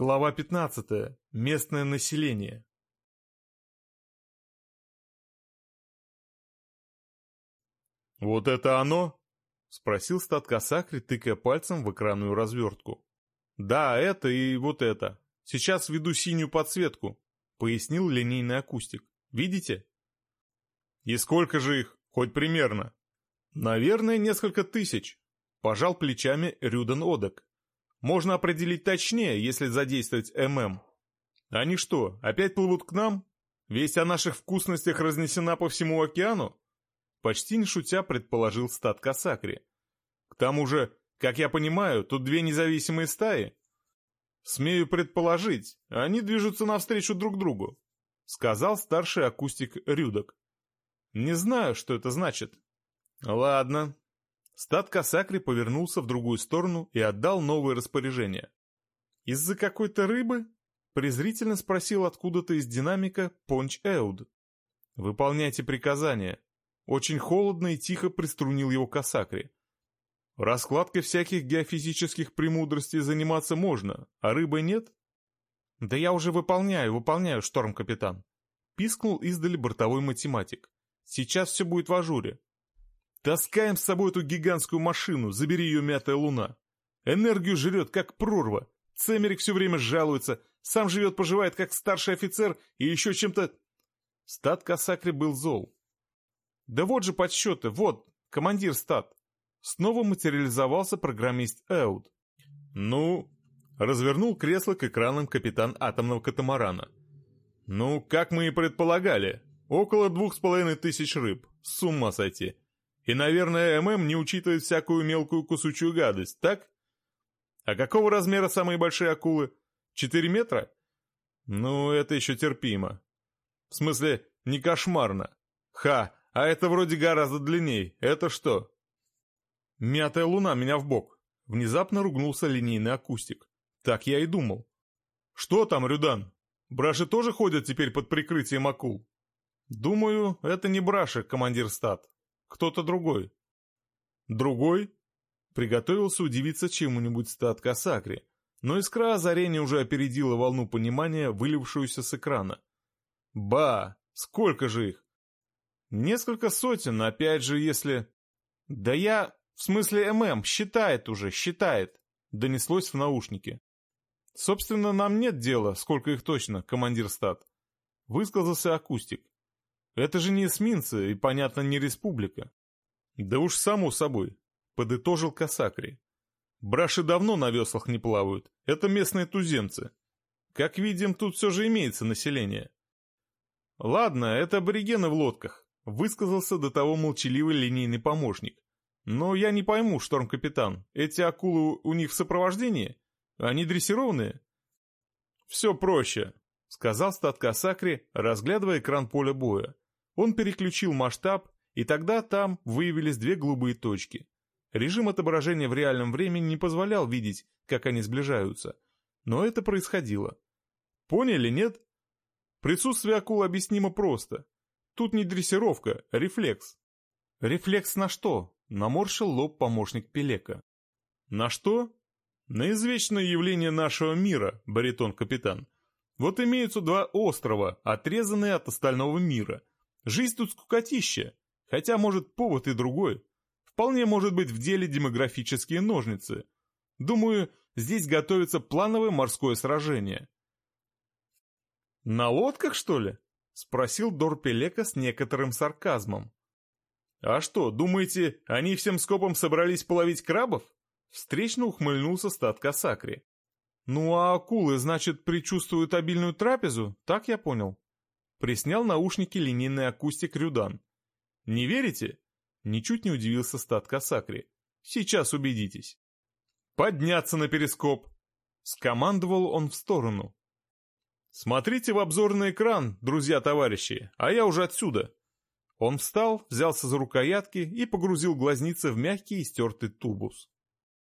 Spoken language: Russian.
Глава 15. Местное население. «Вот это оно?» — спросил статка Сакри, тыкая пальцем в экранную развертку. «Да, это и вот это. Сейчас введу синюю подсветку», — пояснил линейный акустик. «Видите?» «И сколько же их? Хоть примерно?» «Наверное, несколько тысяч», — пожал плечами Рюден Одек. Можно определить точнее, если задействовать ММ. Они что, опять плывут к нам? Весть о наших вкусностях разнесена по всему океану? Почти не шутя предположил стат Касакри. К тому же, как я понимаю, тут две независимые стаи. Смею предположить, они движутся навстречу друг другу, сказал старший акустик Рюдок. Не знаю, что это значит. Ладно, Стат Касакри повернулся в другую сторону и отдал новое распоряжение. «Из-за какой-то рыбы?» — презрительно спросил откуда-то из динамика Понч Эуд. «Выполняйте приказания». Очень холодно и тихо приструнил его Касакри. «Раскладкой всяких геофизических премудростей заниматься можно, а рыбы нет?» «Да я уже выполняю, выполняю, шторм-капитан», — пискнул издали бортовой математик. «Сейчас все будет в ажуре. Таскаем с собой эту гигантскую машину, забери ее мятая луна. Энергию жрет, как прорва. Цемерик все время жалуется, сам живет-поживает, как старший офицер, и еще чем-то... Стат Касакри был зол. Да вот же подсчеты, вот, командир стат. Снова материализовался программист Эуд. Ну, развернул кресло к экранам капитан атомного катамарана. Ну, как мы и предполагали, около двух с половиной тысяч рыб. С ума сойти. И, наверное, ММ не учитывает всякую мелкую кусучую гадость, так? А какого размера самые большие акулы? Четыре метра? Ну, это еще терпимо. В смысле, не кошмарно. Ха, а это вроде гораздо длинней. Это что? Мятая луна меня в бок. Внезапно ругнулся линейный акустик. Так я и думал. Что там, Рюдан? Браши тоже ходят теперь под прикрытием акул? Думаю, это не браши, командир стат кто-то другой. Другой? Приготовился удивиться чему-нибудь стат Касакри, но искра озарения уже опередила волну понимания, вылившуюся с экрана. Ба! Сколько же их? Несколько сотен, опять же, если... Да я... В смысле ММ, считает уже, считает, донеслось в наушнике. Собственно, нам нет дела, сколько их точно, командир стат. Высказался акустик. Это же не эсминцы и, понятно, не республика. Да уж само собой, подытожил Касакри. Браши давно на веслах не плавают, это местные туземцы. Как видим, тут все же имеется население. Ладно, это аборигены в лодках, высказался до того молчаливый линейный помощник. Но я не пойму, шторм-капитан, эти акулы у них в сопровождении? Они дрессированные? Все проще, сказал стат Касакри, разглядывая экран поля боя. Он переключил масштаб, и тогда там выявились две голубые точки. Режим отображения в реальном времени не позволял видеть, как они сближаются. Но это происходило. Поняли, нет? Присутствие акул объяснимо просто. Тут не дрессировка, рефлекс. Рефлекс на что? Наморщил лоб помощник Пелека. На что? На извечное явление нашего мира, баритон-капитан. Вот имеются два острова, отрезанные от остального мира – Жизнь тут скукотища, хотя, может, повод и другой. Вполне может быть в деле демографические ножницы. Думаю, здесь готовится плановое морское сражение. «На лодках, что ли?» — спросил Дорпелека с некоторым сарказмом. «А что, думаете, они всем скопом собрались половить крабов?» Встречно ухмыльнулся стат Касакри. «Ну а акулы, значит, предчувствуют обильную трапезу, так я понял?» Приснял наушники линейный акустик Рюдан. «Не верите?» Ничуть не удивился стат Касакри. «Сейчас убедитесь». «Подняться на перископ!» Скомандовал он в сторону. «Смотрите в обзорный экран, друзья-товарищи, а я уже отсюда». Он встал, взялся за рукоятки и погрузил глазницы в мягкий и стертый тубус.